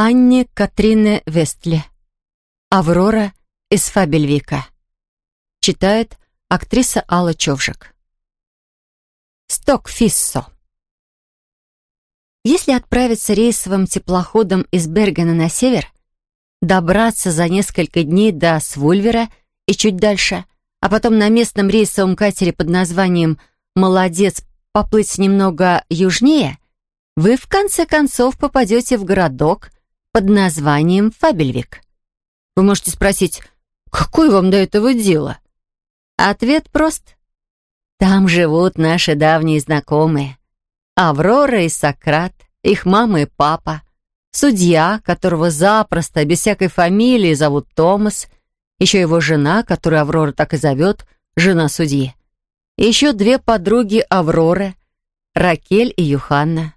Анне Катрине Вестле. Аврора из Фабельвика. Читает актриса Алла Човжик. Стокфиссо. Если отправиться рейсовым теплоходом из Бергена на север, добраться за несколько дней до Свульвера и чуть дальше, а потом на местном рейсовом катере под названием «Молодец» поплыть немного южнее, вы в конце концов попадете в городок под названием Фабельвик. Вы можете спросить, какое вам до этого дело? Ответ прост. Там живут наши давние знакомые. Аврора и Сократ, их мама и папа, судья, которого запросто, без всякой фамилии, зовут Томас, еще его жена, которую Аврора так и зовет, жена судьи. Еще две подруги Авроры, Ракель и Юханна.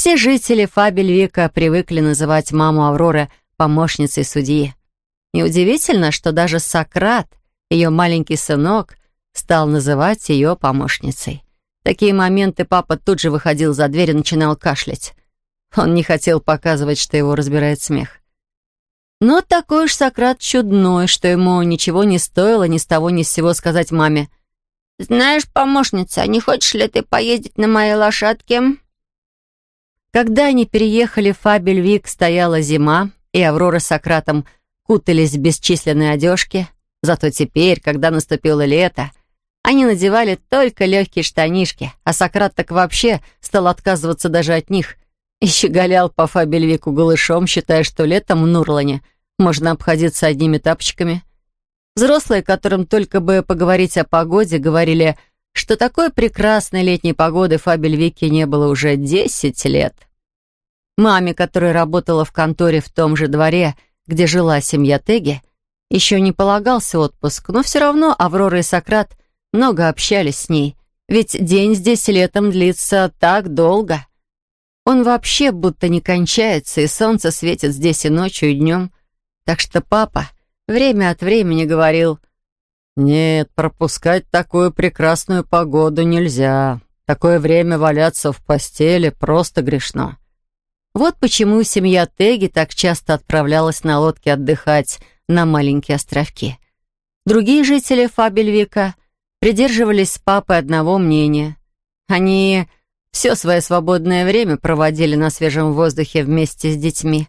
Все жители Фабельвика привыкли называть маму Авроры помощницей судьи. Неудивительно, что даже Сократ, ее маленький сынок, стал называть ее помощницей. В такие моменты папа тут же выходил за дверь и начинал кашлять. Он не хотел показывать, что его разбирает смех. Но такой уж Сократ чудной, что ему ничего не стоило ни с того ни с сего сказать маме. «Знаешь, помощница, не хочешь ли ты поездить на моей лошадке?» Когда они переехали в Фабельвик, стояла зима, и Аврора с Сократом кутались в бесчисленные одежки. Зато теперь, когда наступило лето, они надевали только легкие штанишки, а Сократ так вообще стал отказываться даже от них и щеголял по Фабельвику голышом, считая, что летом в Нурлане можно обходиться одними тапочками. Взрослые, которым только бы поговорить о погоде, говорили, что такой прекрасной летней погоды Фабельвике не было уже 10 лет. Маме, которая работала в конторе в том же дворе, где жила семья Теги, еще не полагался отпуск, но все равно Аврора и Сократ много общались с ней, ведь день здесь летом длится так долго. Он вообще будто не кончается, и солнце светит здесь и ночью, и днем. Так что папа время от времени говорил, «Нет, пропускать такую прекрасную погоду нельзя. Такое время валяться в постели просто грешно». Вот почему семья Теги так часто отправлялась на лодке отдыхать на маленькие островки. Другие жители Фабельвика придерживались с папой одного мнения. Они все свое свободное время проводили на свежем воздухе вместе с детьми,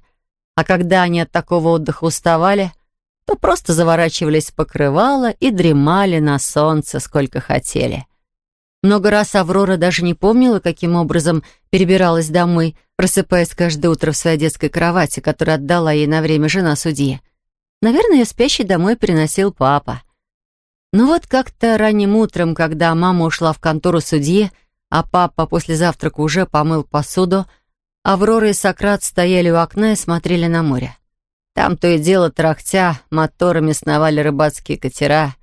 а когда они от такого отдыха уставали, то просто заворачивались в покрывало и дремали на солнце, сколько хотели. Много раз Аврора даже не помнила, каким образом перебиралась домой, просыпаясь каждое утро в своей детской кровати, которую отдала ей на время жена судьи. Наверное, спящий домой переносил папа. Но вот как-то ранним утром, когда мама ушла в контору судьи, а папа после завтрака уже помыл посуду, Аврора и Сократ стояли у окна и смотрели на море. Там то и дело трахтя, моторами сновали рыбацкие катера,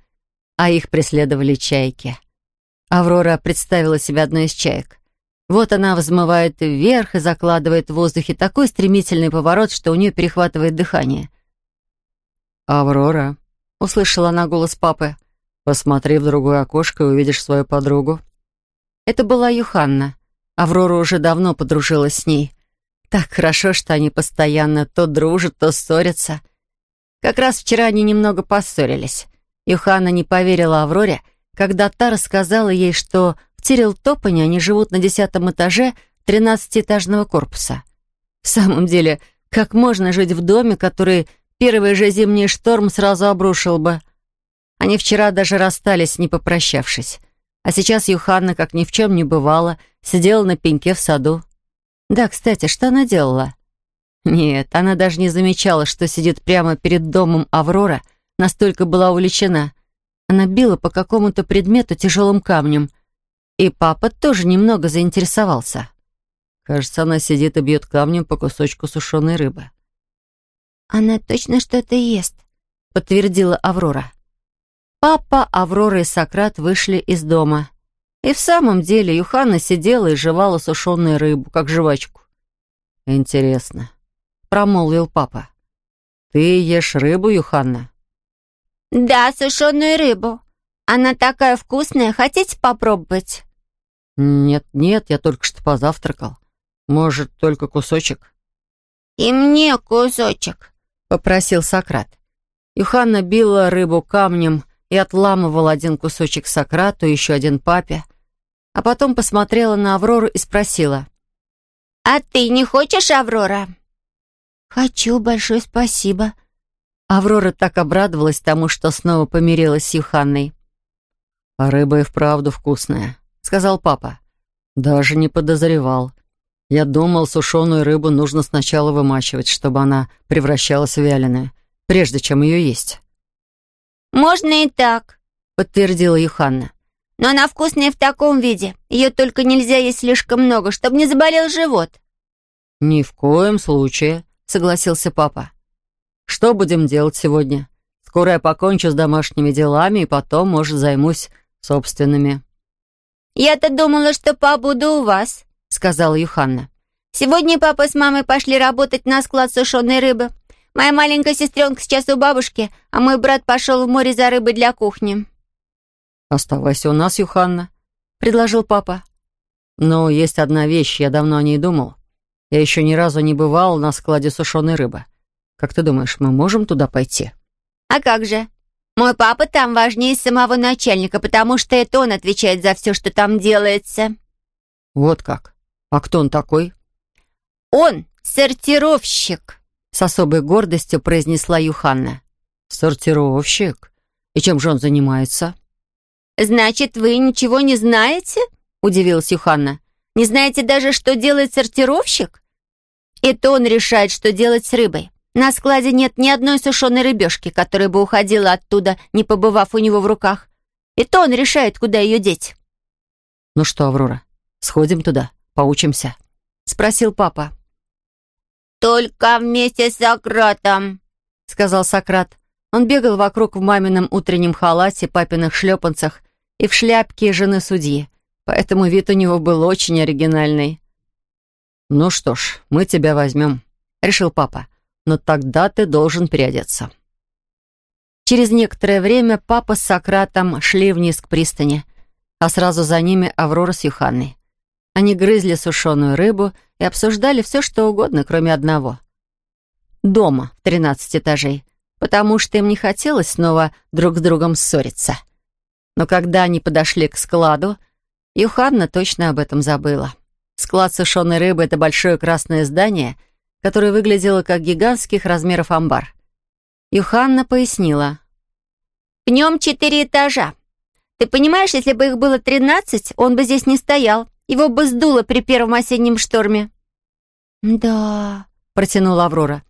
а их преследовали чайки. Аврора представила себе одной из чаек. Вот она взмывает вверх и закладывает в воздухе такой стремительный поворот, что у нее перехватывает дыхание. «Аврора», — услышала она голос папы, — «посмотри в другое окошко и увидишь свою подругу». Это была Юханна. Аврора уже давно подружилась с ней. Так хорошо, что они постоянно то дружат, то ссорятся. Как раз вчера они немного поссорились. Юханна не поверила Авроре, — когда та рассказала ей, что в Тирилтопане они живут на десятом этаже тринадцатиэтажного корпуса. В самом деле, как можно жить в доме, который первый же зимний шторм сразу обрушил бы? Они вчера даже расстались, не попрощавшись. А сейчас Юханна, как ни в чем не бывало, сидела на пеньке в саду. Да, кстати, что она делала? Нет, она даже не замечала, что сидит прямо перед домом Аврора, настолько была увлечена. Она била по какому-то предмету тяжелым камнем. И папа тоже немного заинтересовался. Кажется, она сидит и бьет камнем по кусочку сушеной рыбы. «Она точно что-то ест», — подтвердила Аврора. Папа, Аврора и Сократ вышли из дома. И в самом деле Юхана сидела и жевала сушеную рыбу, как жвачку. «Интересно», — промолвил папа. «Ты ешь рыбу, Юханна?» «Да, сушеную рыбу. Она такая вкусная. Хотите попробовать?» «Нет, нет, я только что позавтракал. Может, только кусочек?» «И мне кусочек», — попросил Сократ. Юханна била рыбу камнем и отламывала один кусочек Сократу, еще один папе, а потом посмотрела на Аврору и спросила. «А ты не хочешь, Аврора?» «Хочу, большое спасибо». Аврора так обрадовалась тому, что снова помирилась с Юханной. «А рыба и вправду вкусная», — сказал папа. «Даже не подозревал. Я думал, сушеную рыбу нужно сначала вымачивать, чтобы она превращалась в вяленую, прежде чем ее есть». «Можно и так», — подтвердила Юханна. «Но она вкусная в таком виде. Ее только нельзя есть слишком много, чтобы не заболел живот». «Ни в коем случае», — согласился папа. «Что будем делать сегодня? Скоро я покончу с домашними делами и потом, может, займусь собственными». «Я-то думала, что побуду у вас», — сказала Юханна. «Сегодня папа с мамой пошли работать на склад сушеной рыбы. Моя маленькая сестренка сейчас у бабушки, а мой брат пошел в море за рыбой для кухни». «Оставайся у нас, Юханна», — предложил папа. «Но есть одна вещь, я давно о ней думал. Я еще ни разу не бывал на складе сушеной рыбы. Как ты думаешь, мы можем туда пойти?» «А как же? Мой папа там важнее самого начальника, потому что это он отвечает за все, что там делается». «Вот как? А кто он такой?» «Он сортировщик», — с особой гордостью произнесла Юханна. «Сортировщик? И чем же он занимается?» «Значит, вы ничего не знаете?» — удивилась Юханна. «Не знаете даже, что делает сортировщик?» «Это он решает, что делать с рыбой. На складе нет ни одной сушеной рыбешки, которая бы уходила оттуда, не побывав у него в руках. И то он решает, куда ее деть. «Ну что, Аврора, сходим туда, поучимся?» — спросил папа. «Только вместе с Сократом», — сказал Сократ. Он бегал вокруг в мамином утреннем халате, папиных шлепанцах и в шляпке жены судьи, поэтому вид у него был очень оригинальный. «Ну что ж, мы тебя возьмем», — решил папа но тогда ты должен переодеться». Через некоторое время папа с Сократом шли вниз к пристани, а сразу за ними Аврора с Юханной. Они грызли сушеную рыбу и обсуждали все, что угодно, кроме одного. Дома, в тринадцать этажей, потому что им не хотелось снова друг с другом ссориться. Но когда они подошли к складу, Юханна точно об этом забыла. Склад сушеной рыбы — это большое красное здание — которое выглядело как гигантских размеров амбар. Юханна пояснила. «В нем четыре этажа. Ты понимаешь, если бы их было тринадцать, он бы здесь не стоял. Его бы сдуло при первом осеннем шторме». «Да», — протянула Аврора.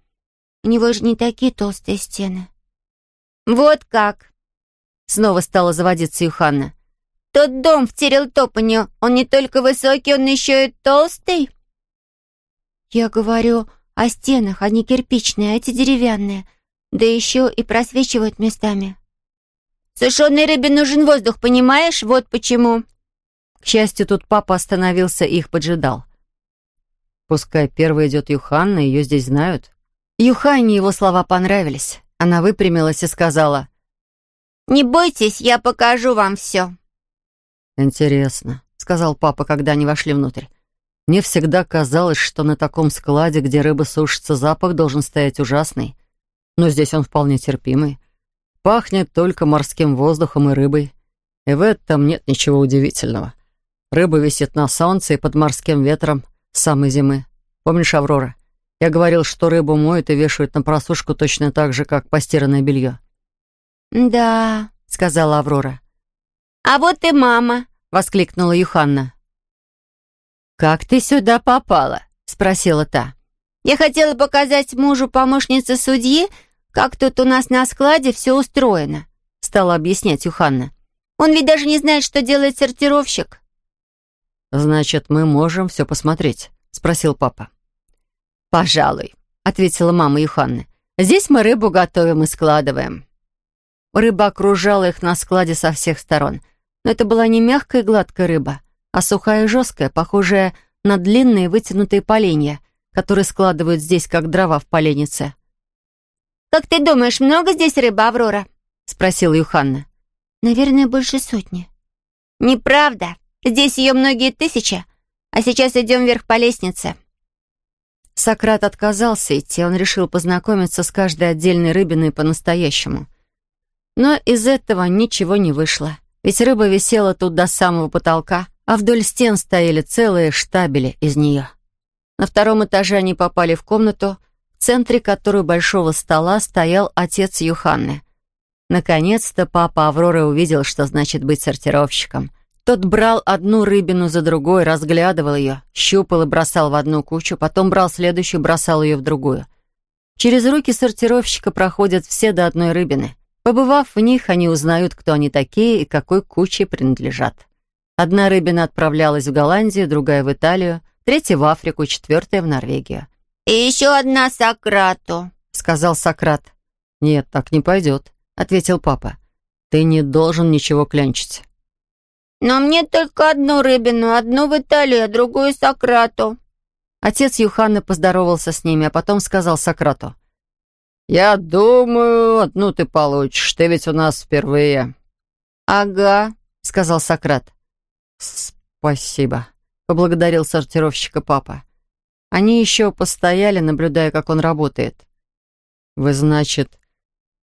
«У него же не такие толстые стены». «Вот как!» Снова стала заводиться Юханна. «Тот дом в Терелтопане, он не только высокий, он еще и толстый?» «Я говорю, о стенах, они кирпичные, а эти деревянные. Да еще и просвечивают местами. Сушеной рыбе нужен воздух, понимаешь? Вот почему. К счастью, тут папа остановился и их поджидал. Пускай первой идет Юханна, ее здесь знают. Юханне его слова понравились. Она выпрямилась и сказала. «Не бойтесь, я покажу вам все». «Интересно», — сказал папа, когда они вошли внутрь. Мне всегда казалось, что на таком складе, где рыба сушится, запах должен стоять ужасный. Но здесь он вполне терпимый. Пахнет только морским воздухом и рыбой. И в этом нет ничего удивительного. Рыба висит на солнце и под морским ветром с самой зимы. Помнишь, Аврора? Я говорил, что рыбу моют и вешают на просушку точно так же, как постиранное белье. «Да», — сказала Аврора. «А вот и мама», — воскликнула Юханна. «Как ты сюда попала?» — спросила та. «Я хотела показать мужу помощницы судьи, как тут у нас на складе все устроено», — стала объяснять Юханна. «Он ведь даже не знает, что делает сортировщик». «Значит, мы можем все посмотреть?» — спросил папа. «Пожалуй», — ответила мама Юханны. «Здесь мы рыбу готовим и складываем». Рыба окружала их на складе со всех сторон. Но это была не мягкая и гладкая рыба, а сухая и жесткая, похожая на длинные вытянутые поленья, которые складывают здесь, как дрова в поленнице. «Как ты думаешь, много здесь рыбы, Аврора?» — спросила Юханна. «Наверное, больше сотни». «Неправда. Здесь ее многие тысячи. А сейчас идем вверх по лестнице». Сократ отказался идти, он решил познакомиться с каждой отдельной рыбиной по-настоящему. Но из этого ничего не вышло, ведь рыба висела тут до самого потолка, а вдоль стен стояли целые штабели из нее. На втором этаже они попали в комнату, в центре которой большого стола стоял отец Юханны. Наконец-то папа Авроры увидел, что значит быть сортировщиком. Тот брал одну рыбину за другой, разглядывал ее, щупал и бросал в одну кучу, потом брал следующую, бросал ее в другую. Через руки сортировщика проходят все до одной рыбины. Побывав в них, они узнают, кто они такие и какой куче принадлежат. Одна рыбина отправлялась в Голландию, другая в Италию, третья в Африку, четвертая в Норвегию. «И еще одна Сократу», — сказал Сократ. «Нет, так не пойдет», — ответил папа. «Ты не должен ничего клянчить». «Но мне только одну рыбину, одну в Италию, а другую Сократу». Отец Юханны поздоровался с ними, а потом сказал Сократу. «Я думаю, одну ты получишь, ты ведь у нас впервые». «Ага», — сказал Сократ. «Спасибо», — поблагодарил сортировщика папа. Они еще постояли, наблюдая, как он работает. «Вы, значит,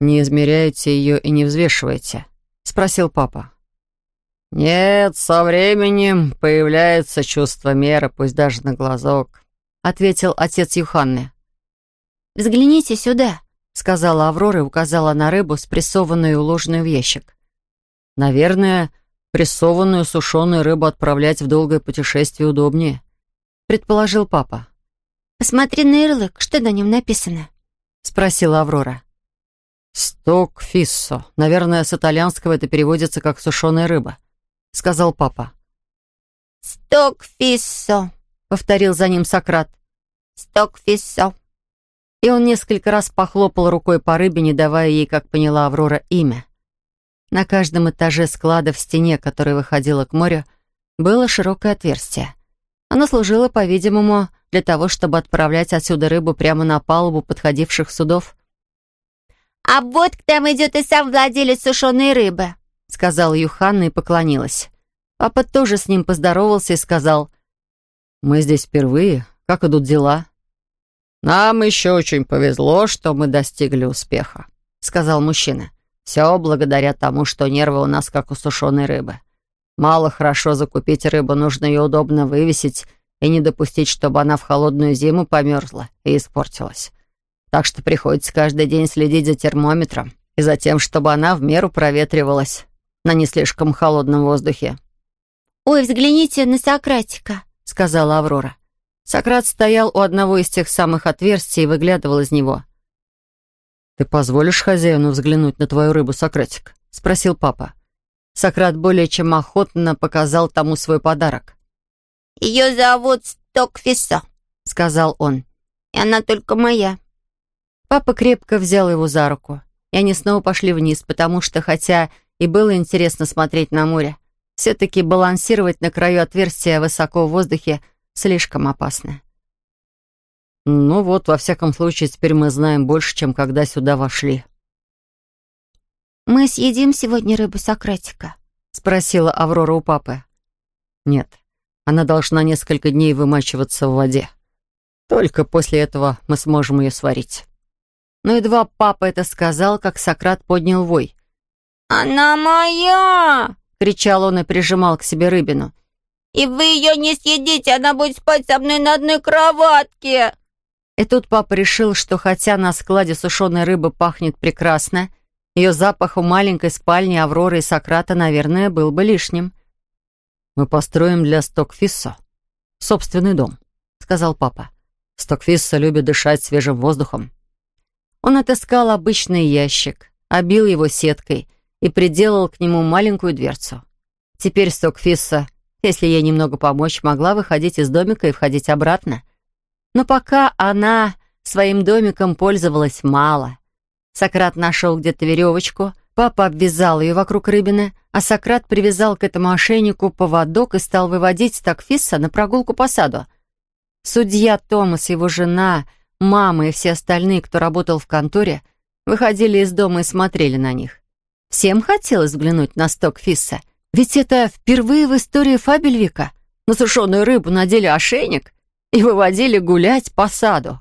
не измеряете ее и не взвешиваете?» — спросил папа. «Нет, со временем появляется чувство меры, пусть даже на глазок», — ответил отец Юханны. «Взгляните сюда», — сказала Аврора и указала на рыбу, спрессованную и уложенную в ящик. «Наверное, прессованную сушеную рыбу отправлять в долгое путешествие удобнее», — предположил папа. «Посмотри на ярлык, что на нем написано?» — спросила Аврора. «Сток фиссо. Наверное, с итальянского это переводится как «сушеная рыба», — сказал папа. «Сток фиссо», — повторил за ним Сократ. «Сток фиссо». И он несколько раз похлопал рукой по рыбе, не давая ей, как поняла Аврора, имя. На каждом этаже склада в стене, которая выходила к морю, было широкое отверстие. Оно служило, по-видимому, для того, чтобы отправлять отсюда рыбу прямо на палубу подходивших судов. «А вот к там идет и сам владелец сушеной рыбы», — сказала Юханна и поклонилась. Папа тоже с ним поздоровался и сказал, «Мы здесь впервые. Как идут дела?» «Нам еще очень повезло, что мы достигли успеха», — сказал мужчина. «Все благодаря тому, что нервы у нас как у сушеной рыбы. Мало хорошо закупить рыбу, нужно ее удобно вывесить и не допустить, чтобы она в холодную зиму померзла и испортилась. Так что приходится каждый день следить за термометром и за тем, чтобы она в меру проветривалась на не слишком холодном воздухе. «Ой, взгляните на Сократика», — сказала Аврора. Сократ стоял у одного из тех самых отверстий и выглядывал из него. «Ты позволишь хозяину взглянуть на твою рыбу, Сократик?» — спросил папа. Сократ более чем охотно показал тому свой подарок. «Ее зовут Стокфисо», — сказал он. «И она только моя». Папа крепко взял его за руку, и они снова пошли вниз, потому что, хотя и было интересно смотреть на море, все-таки балансировать на краю отверстия высоко в воздухе слишком опасно. «Ну вот, во всяком случае, теперь мы знаем больше, чем когда сюда вошли», «Мы съедим сегодня рыбу Сократика?» — спросила Аврора у папы. «Нет, она должна несколько дней вымачиваться в воде. Только после этого мы сможем ее сварить». Но едва папа это сказал, как Сократ поднял вой. «Она моя!» — кричал он и прижимал к себе рыбину. «И вы ее не съедите, она будет спать со мной на одной кроватке!» И тут папа решил, что хотя на складе сушеной рыбы пахнет прекрасно, — ее запах в маленькой спальне Авроры и Сократа, наверное, был бы лишним. «Мы построим для Стокфисса собственный дом», — сказал папа. «Стокфисса любит дышать свежим воздухом». Он отыскал обычный ящик, обил его сеткой и приделал к нему маленькую дверцу. Теперь Стокфисса, если ей немного помочь, могла выходить из домика и входить обратно. Но пока она своим домиком пользовалась мало — Сократ нашел где-то веревочку, папа обвязал ее вокруг рыбины, а Сократ привязал к этому ошейнику поводок и стал выводить Стокфисса на прогулку по саду. Судья Томас, его жена, мама и все остальные, кто работал в конторе, выходили из дома и смотрели на них. Всем хотелось взглянуть на Стокфисса, ведь это впервые в истории Фабельвика. На сушеную рыбу надели ошейник, и выводили гулять по саду.